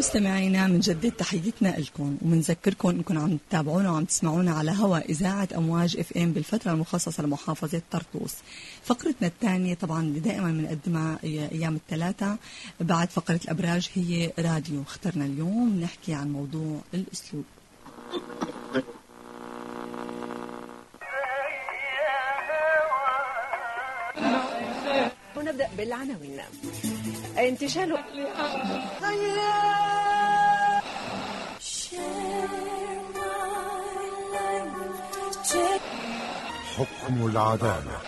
مستمعينا جدد تحيتنا لكم ومنذكركم إنكم عم تتابعونا وعم تسمعونا على هواء إذاعة أمواج إف إم بالفترة المخصصة لمحافظة طرطوس. فقرتنا الثانية طبعا اللي دائما بنقدمها أيام الثلاثاء بعد فقرة الأبراج هي راديو، اخترنا اليوم نحكي عن موضوع الأسلوب. ونبدأ بالعناوين انتشال حكم العدالة.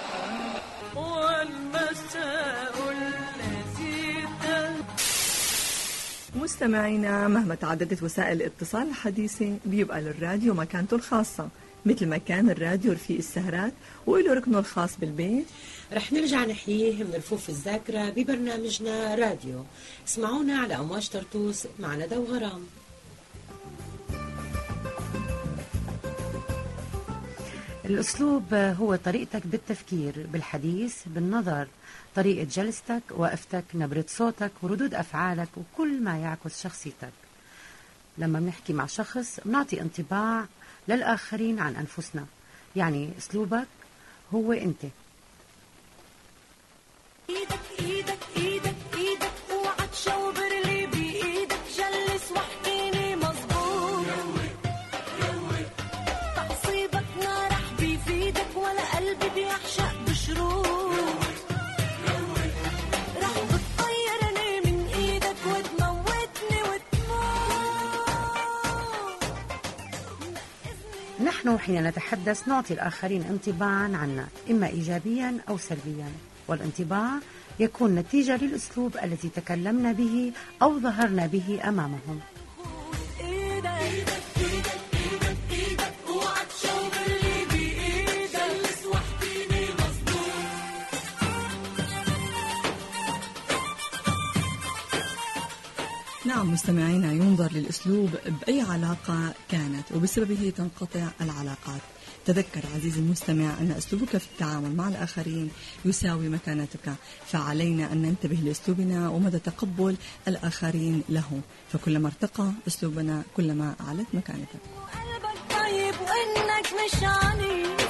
والمساء الذي مستمعينا مهما تعددت وسائل الاتصال الحديثة بيبقى للراديو مكانته الخاصة. مثل ما كان الراديو رفيق السهرات وله ركنه الخاص بالبيت. رح نرجع نحييه من رفوف الذاكرة ببرنامجنا راديو. اسمعونا على أمواج طرطوس مع ندى وغرام الأسلوب هو طريقتك بالتفكير بالحديث بالنظر. طريقة جلستك وقفتك نبرة صوتك وردود أفعالك وكل ما يعكس شخصيتك. لما بنحكي مع شخص بنعطي انطباع للآخرين عن أنفسنا. يعني أسلوبك هو أنت. نحن حين نتحدث نعطي الآخرين انطباعا عنا إما إيجابيا أو سلبيا. والانطباع يكون نتيجة للأسلوب الذي تكلمنا به أو ظهرنا به أمامهم. مستمعينا ينظر للأسلوب بأي علاقة كانت وبسببه تنقطع العلاقات. تذكر عزيزي المستمع أن أسلوبك في التعامل مع الآخرين يساوي مكانتك فعلينا أن ننتبه لأسلوبنا ومدى تقبل الآخرين له. فكلما ارتقى أسلوبنا كلما علت مكانتك. قلبك طيب وإنك مش عنيف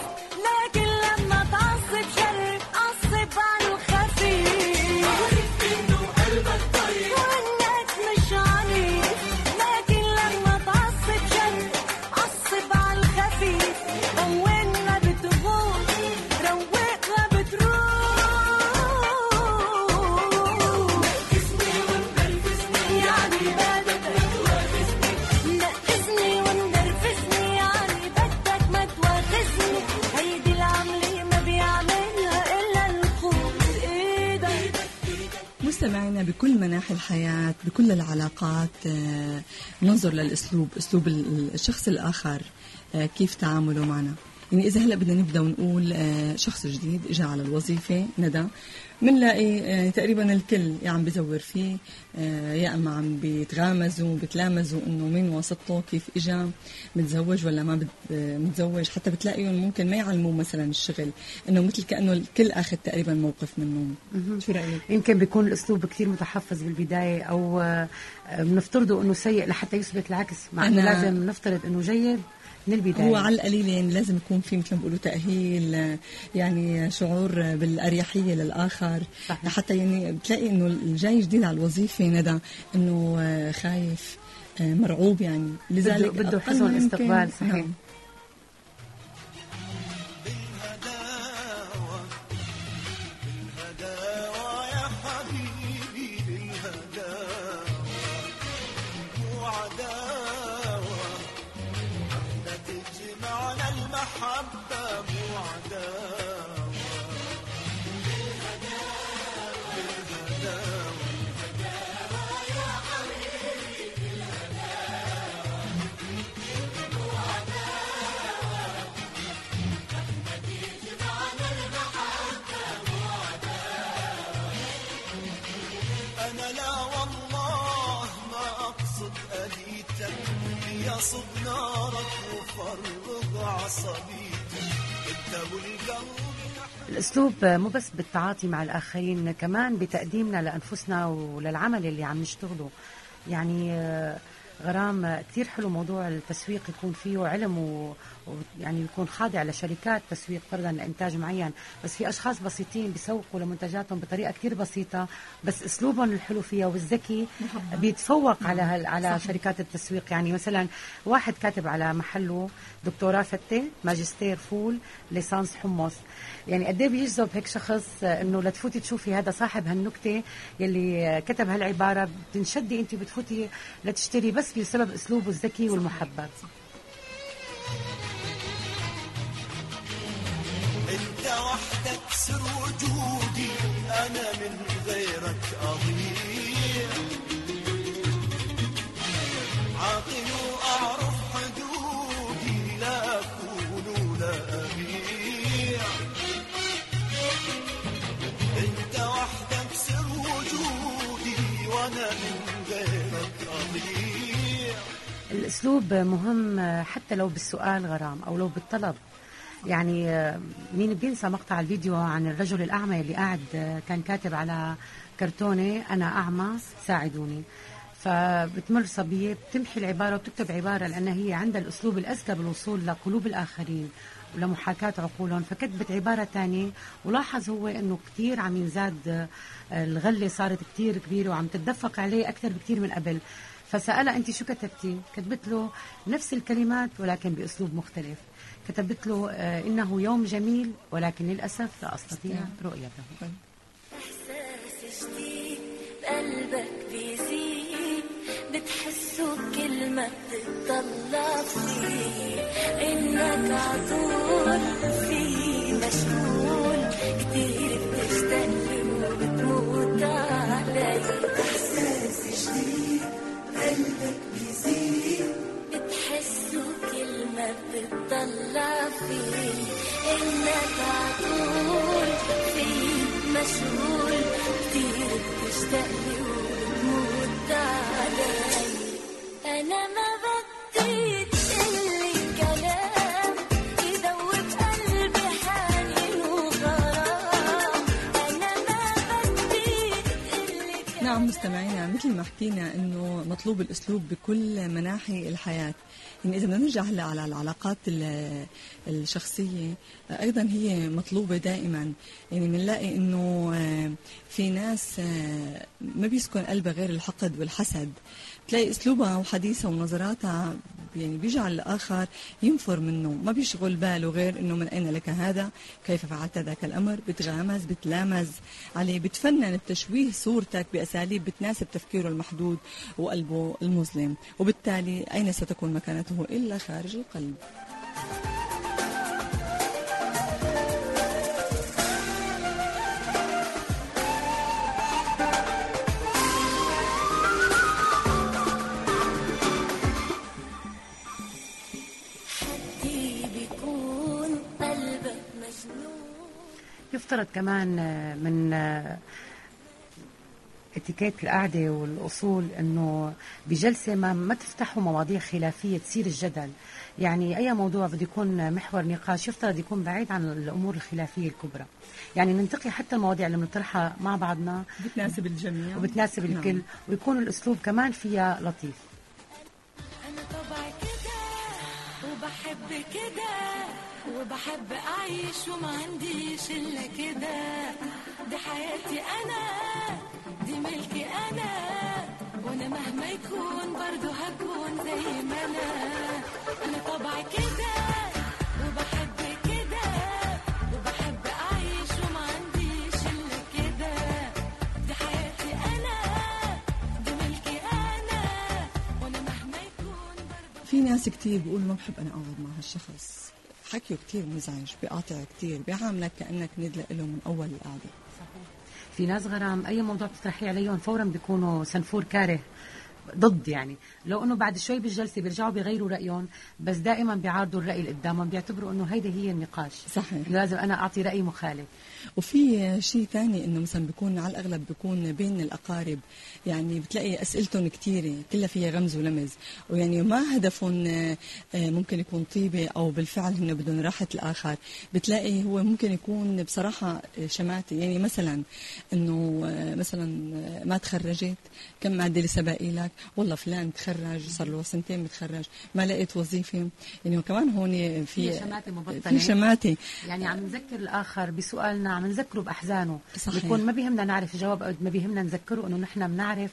الحياة بكل العلاقات آه، ننظر للأسلوب أسلوب ال- الشخص الآخر آه، كيف تعامله معنا. يعني إذا هلأ بدنا نبدأ ونقول آه، شخص جديد إجا على الوظيفة ندى. بنلاقي آه، تقريبا الكل يا عم بزور فيه آه، يا أما عم بيتغامزوا بتلامزوا إنه مين واسطته كيف إجا متزوج ولا ما متزوج. حتى بتلاقيهم ممكن ما يعلموه مثلا الشغل إنه مثل كأنه الكل آخذ تقريبا موقف منهم. شو رأيك؟ يمكن بيكون الأسلوب كثير متحفز بالبداية أو آه، بنفترضه أنه سيء لحتى يثبت العكس. مع أنا- لازم نفترض أنه جيد. من البداية هو على القليل يعني لازم يكون في مثل ما بيقولوا تأهيل يعني شعور بالأريحية للآخر صحيح. لحتى يعني بتلاقي إنه الجاي جديد على الوظيفة ندى إنه خايف آه، مرعوب يعني لذلك بده- حسن استقبال، صحيح. نعم. بالهداوى يا حبيبي نارك وفرغ عصبيتك أنت والقلب الأسلوب مو بس بالتعاطي مع الآخرين كمان بتقديمنا لأنفسنا وللعمل اللي عم نشتغله. يعني آه، غرام كثير حلو موضوع التسويق يكون فيه علم ويعني يكون خاضع لشركات تسويق فرضا لإنتاج معين. بس في أشخاص بسيطين بيسوقوا لمنتجاتهم بطريقة كثير بسيطة بس أسلوبهم الحلو فيها والذكي بيتفوق على هال على شركات التسويق. يعني مثلا واحد كاتب على محله دكتوراه فتة ماجستير فول ليسانس حمص. يعني قد إيه بيجذب هيك شخص إنه لتفوتي تشوفي هذا صاحب هالنكتة يلي كتب هالعبارة. بتنشدي انت بتفوتي لتشتري بس بسبب أسلوبه الذكي والمحبب انت وحدك سر وجودي أنا من غيرك أضيع. عاقل وأعرف حدودي لا أكون ولا أبيع. أنت وحدك سر وجودي وأنا من غيرك أضيع. الأسلوب مهم حتى لو بالسؤال غرام أو لو بالطلب. يعني مين بينسى مقطع الفيديو عن الرجل الأعمى اللي قاعد كان كاتب على كرتونة أنا أعمى ساعدوني. فبتمر صبية بتمحي العبارة وبتكتب عبارة لانها هي عندها الأسلوب الأذكى بالوصول لقلوب الآخرين ولمحاكاة عقولهم. فكتبت عبارة تانية ولاحظ هو إنه كتير عم ينزاد الغلة صارت كتير كبيرة وعم تتدفق عليه أكثر بكتير من قبل. فسألها أنت شو كتبتي؟ كتبت له نفس الكلمات ولكن بأسلوب مختلف. كتبت له آه، إنه يوم جميل ولكن للأسف لا أستطيع رؤيته. إحساس جديد بقلبك بيزيد بتحسه بكل ما بتطلع فيه. إنك عطول فيه مشغول كتير بتشتاق وبتموت علي إحساس جديد بقلبك بيزيد. ما بتطلع فيه إنك عطول فيه مشغول كتير بتشتاق لي وبتموت علي. أنا ما مستمعينا مثل ما حكينا إنه مطلوب الأسلوب بكل مناحي الحياة. يعني إذا بدنا نرجع هلأ على العلاقات ال- الشخصية أيضا هي مطلوبة دائما. يعني بنلاقي إنه آه، في ناس آه، ما بيسكن قلبها غير الحقد والحسد. تلاقي أسلوبها وحديثها ونظراتها يعني بيجعل الآخر ينفر منه. ما بيشغل باله غير إنه من أين لك هذا؟ كيف فعلت ذاك الأمر؟ بتغامز بتلامز. عليه بتفنن بتشويه صورتك بأساليب بتناسب تفكيره المحدود وقلبه المظلم. وبالتالي أين ستكون مكانته إلا خارج القلب؟ يفترض كمان آه، من آه، اتيكيت القعدة والأصول أنه بجلسة ما ما تفتحوا مواضيع خلافية تصير الجدل. يعني أي موضوع بده يكون محور نقاش يفترض يكون بعيد عن الأمور الخلافية الكبرى. يعني ننتقي حتى المواضيع اللي بنطرحها مع بعضنا. بتناسب الجميع. وبتناسب نعم. الكل ويكون الأسلوب كمان فيها لطيف. أنا طبعي كده وبحب كده. وبحب أعيش وما عنديش إلا كده. دي حياتي أنا دي ملكي أنا. وأنا مهما يكون برضو هكون زي ما أنا. أنا طبعي كده وبحب كده. وبحب أعيش وما عنديش إلا كده. دي حياتي أنا دي ملكي أنا. وأنا مهما يكون في ناس كتير بيقولوا ما بحب أنا أقعد مع هالشخص. حكيه كتير مزعج بيقاطع كتير بيعاملك كأنك ند له من أول القعدة. في ناس غرام أي موضوع بتطرحيه عليهم فورا بيكونوا سنفور كاره. ضد يعني. لو إنه بعد شوي بالجلسة بيرجعوا بيغيروا رأيهم بس دائما بيعارضوا الرأي اللي قدامهم بيعتبروا إنه هيدا هي النقاش. صحيح. لازم أنا أعطي رأي مخالف. وفي شيء ثاني إنه مثلا بيكون على الأغلب بيكون بين الأقارب. يعني بتلاقي أسئلتهم كثيره كلها فيها غمز ولمز. ويعني ما هدفهم آه، ممكن يكون طيبة أو بالفعل هن بدهم راحة الآخر. بتلاقي هو ممكن يكون بصراحة شماتي يعني مثلا إنه آه، مثلا آه، ما تخرجت كم ماده باقي لك والله فلان تخرج صار له سنتين متخرج ما لقيت وظيفة يعني كمان هون في في شماتة مبطنة. في شماتة يعني عم نذكر الآخر بسؤالنا عم نذكره بأحزانه صحيح. بيكون ما بيهمنا نعرف الجواب قد ما بيهمنا نذكره إنه نحن بنعرف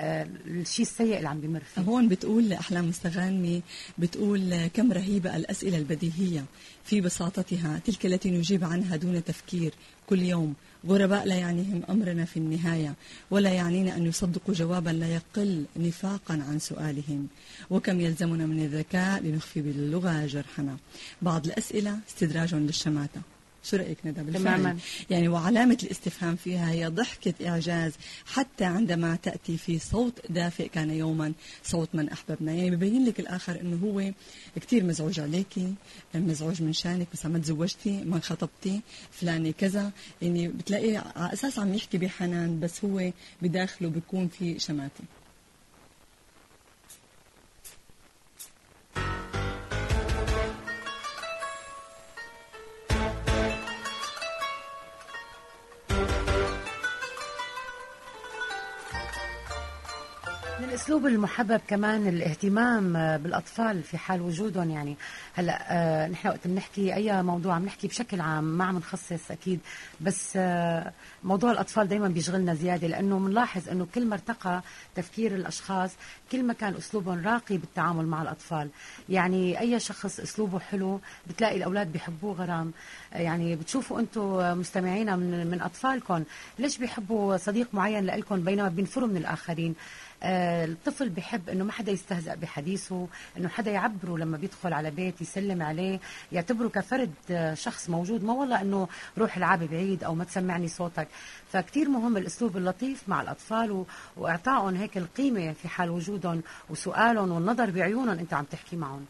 الشيء السيء اللي عم بيمر فيه. هون بتقول أحلام مستغانمي بتقول كم رهيبة الأسئلة البديهية في بساطتها. تلك التي نجيب عنها دون تفكير كل يوم. غرباء لا يعنيهم أمرنا في النهاية ولا يعنينا أن يصدقوا جوابا لا يقل نفاقا عن سؤالهم. وكم يلزمنا من الذكاء لنخفي باللغة جرحنا. بعض الأسئلة استدراج للشماتة. شو رأيك ندى بالفعل؟ تماماً. يعني وعلامة الاستفهام فيها هي ضحكة إعجاز حتى عندما تأتي في صوت دافئ كان يوما صوت من أحببنا. يعني ببين لك الآخر أنه هو كتير مزعوج عليكي مزعوج من شانك مثلا ما تزوجتي ما خطبتي فلانة كذا. يعني بتلاقي على أساس عم يحكي بحنان بس هو بداخله بيكون في شماتة. من الأسلوب المحبب كمان الاهتمام آه، بالأطفال في حال وجودهم يعني. هلأ آه، نحن وقت بنحكي أي موضوع عم نحكي بشكل عام ما عم نخصص أكيد بس آه، موضوع الأطفال دائما بيشغلنا زيادة لأنه بنلاحظ إنه كل ما ارتقى تفكير الأشخاص كل ما كان أسلوبهم راقي بالتعامل مع الأطفال. يعني أي شخص أسلوبه حلو بتلاقي الأولاد بيحبوه غرام. آه، يعني بتشوفوا أنتم مستمعينا من من أطفالكم ليش بيحبوا صديق معين لكم بينما بينفروا من الآخرين. الطفل بحب إنه ما حدا يستهزأ بحديثه إنه حدا يعبره لما بيدخل على بيت يسلم عليه يعتبره كفرد آه، شخص موجود. ما والله إنه روح العب بعيد أو ما تسمعني صوتك. فكتير مهم الأسلوب اللطيف مع الأطفال وإعطائهم هيك القيمة في حال وجودهم وسؤالهم والنظر بعيونهم أنت عم تحكي معهم.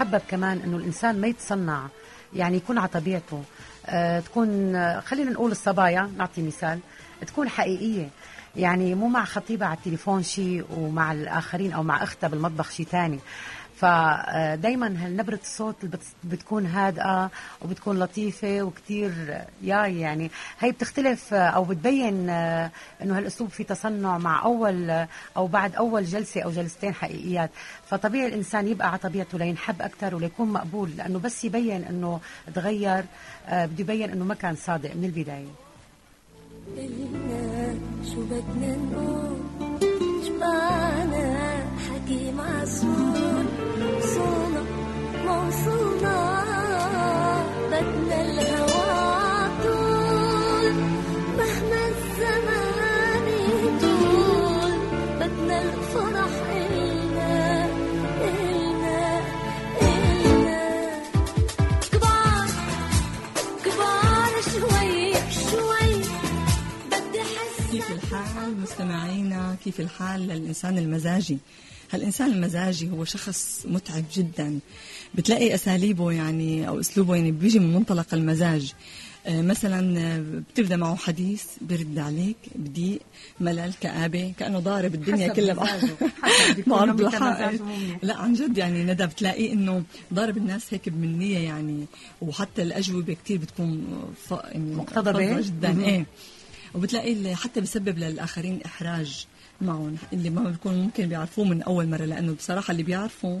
المحبب كمان إنه الإنسان ما يتصنع يعني يكون على طبيعته. آه، تكون آه، خلينا نقول الصبايا نعطي مثال تكون حقيقية. يعني مو مع خطيبها على التليفون شيء ومع الآخرين أو مع أختها بالمطبخ شيء ثاني فدايما نبرة الصوت بتكون هادئة وبتكون لطيفة وكتير ياي يعني هي بتختلف أو بتبين آه، إنه هالأسلوب في تصنع مع أول آه، أو بعد أول جلسة أو جلستين حقيقيات. فطبيعي الإنسان يبقى على طبيعته لينحب أكثر وليكون مقبول لأنه بس يبين إنه تغير آه، بده يبين إنه ما كان صادق من البداية. إلنا شو بدنا نقول؟ شبعنا حكي معسول الحال للإنسان المزاجي هالإنسان المزاجي هو شخص متعب جدا بتلاقي أساليبه يعني أو أسلوبه يعني بيجي من منطلق المزاج آه، مثلا آه، بتبدأ معه حديث برد عليك بضيق ملل كآبة كأنه ضارب الدنيا كلها مزاجه. حسب بيكون معرض ممكن لحائط. مزاجه مو منيح. لا عن جد يعني ندى بتلاقيه إنه ضارب الناس هيك بمنية يعني وحتى الأجوبة كتير بتكون ف... يعني مقتضبة. جدا. إيه وبتلاقي حتى بسبب للآخرين إحراج معهم اللي ما بيكون ممكن بيعرفوه من أول مرة لأنه بصراحة اللي بيعرفوا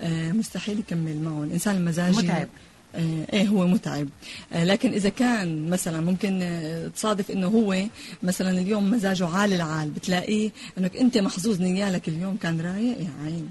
آه، مستحيل يكمل معهم. الانسان المزاجي متعب. آه، إيه هو متعب. آه، لكن إذا كان مثلا ممكن تصادف إنه هو مثلا اليوم مزاجه عال العال بتلاقيه إنك أنت محظوظ نيالك اليوم كان رايق يا عين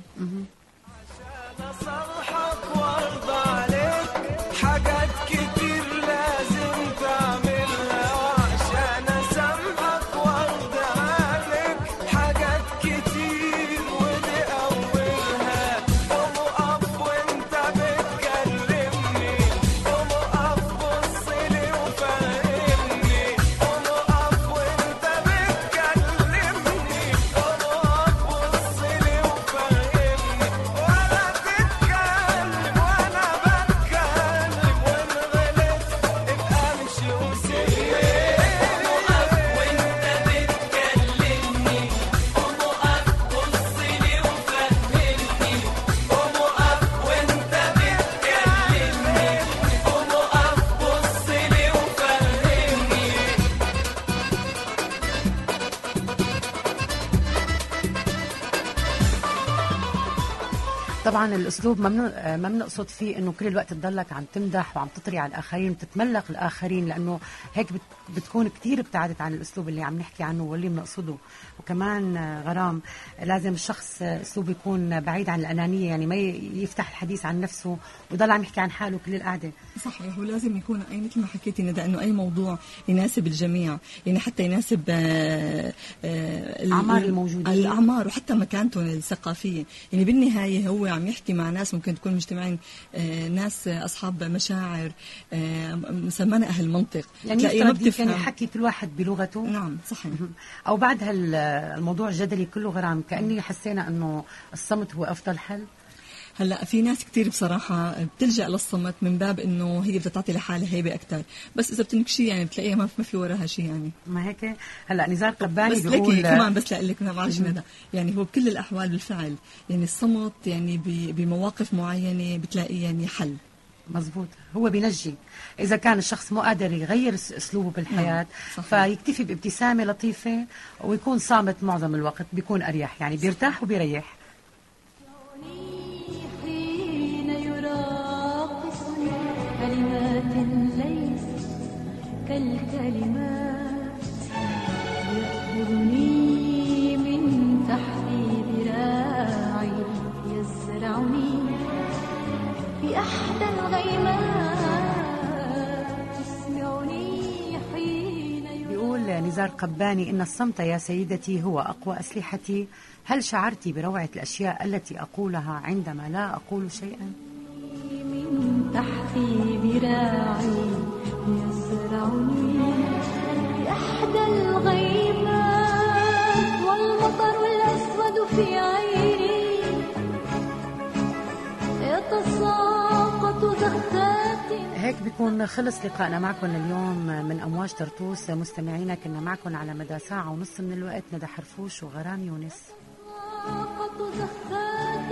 طبعا الأسلوب آه، ما بنقصد فيه إنه كل الوقت تضلك عم تمدح وعم تطري على الآخرين وتتملق الآخرين لأنه هيك بت- بتكون كثير ابتعدت عن الأسلوب اللي عم نحكي عنه واللي بنقصده وكمان آه، غرام لازم الشخص آه، أسلوبه يكون بعيد عن الأنانية يعني ما يفتح الحديث عن نفسه ويضل عم يحكي عن حاله كل القعدة. صحيح ولازم يكون أي مثل ما حكيتي ندى إنه أي موضوع يناسب الجميع يعني حتى يناسب آه، آه، ال- أعمار الموجودين. الأعمار وحتى مكانتهم الثقافية. يعني بالنهاية هو عم يحكي مع ناس ممكن تكون مجتمعين آه، ناس أصحاب مشاعر آه، مسمانا أهل منطق. يعني تلاقيه كان يحكي كل واحد بلغته. نعم صحيح. أو بعد هال- الموضوع الجدلي كله غرام كأني حسينا إنه الصمت هو أفضل حل. هلا في ناس كتير بصراحة بتلجأ للصمت من باب إنه هي بدها تعطي لحالها هيبة أكثر، بس إذا بتنكشي يعني بتلاقيها ما ما في وراها شيء يعني. ما هيك؟ هلا نزار قباني بس بيقول كمان بس لك معلش ندى يعني هو بكل الأحوال بالفعل يعني الصمت يعني ب- بمواقف معينة بتلاقي يعني حل. مزبوط. هو بينجي. إذا كان الشخص مو قادر يغير أسلوبه بالحياة نعم، صحيح. فيكتفي بابتسامة لطيفة ويكون صامت معظم الوقت بيكون أريح. يعني بيرتاح وبيريح. كلمات ليست كالكلمات. يأخذني من تحت ذراعي يزرعني في أحدى الغيمات. تسمعني حين بيقول نزار قباني إن الصمت يا سيدتي هو أقوى أسلحتي. هل شعرت بروعة الأشياء التي أقولها عندما لا أقول شيئا؟ تحت ذراعي يزرعني في أحدى الغيمات والمطر الأسود في عيني. يتساقط زخات هيك بيكون خلص لقائنا معكم اليوم من أمواج طرطوس. مستمعينا كنا معكم على مدى ساعة ونص من الوقت. ندى حرفوش وغرام يونس. يتساقط زخات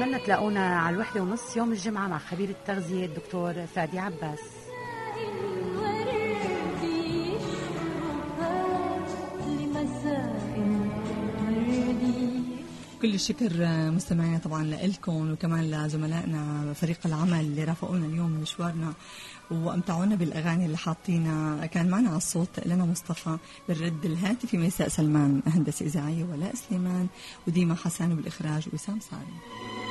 اتمنى تلاقونا على الوحدة ونص يوم الجمعة مع خبير التغذية الدكتور فادي عباس. كل الشكر مستمعينا طبعا لكم وكمان لزملائنا فريق العمل اللي رافقونا اليوم مشوارنا وأمتعونا بالأغاني اللي حاطينا. كان معنا على الصوت لنا مصطفى بالرد الهاتفي ميساء سلمان هندسه إذاعية ولاء سليمان وديما حسن بالإخراج وسام صاري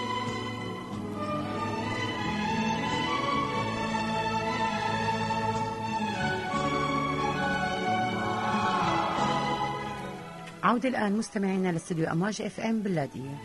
عودة الآن مستمعينا لاستوديو أمواج إف إم باللاذقية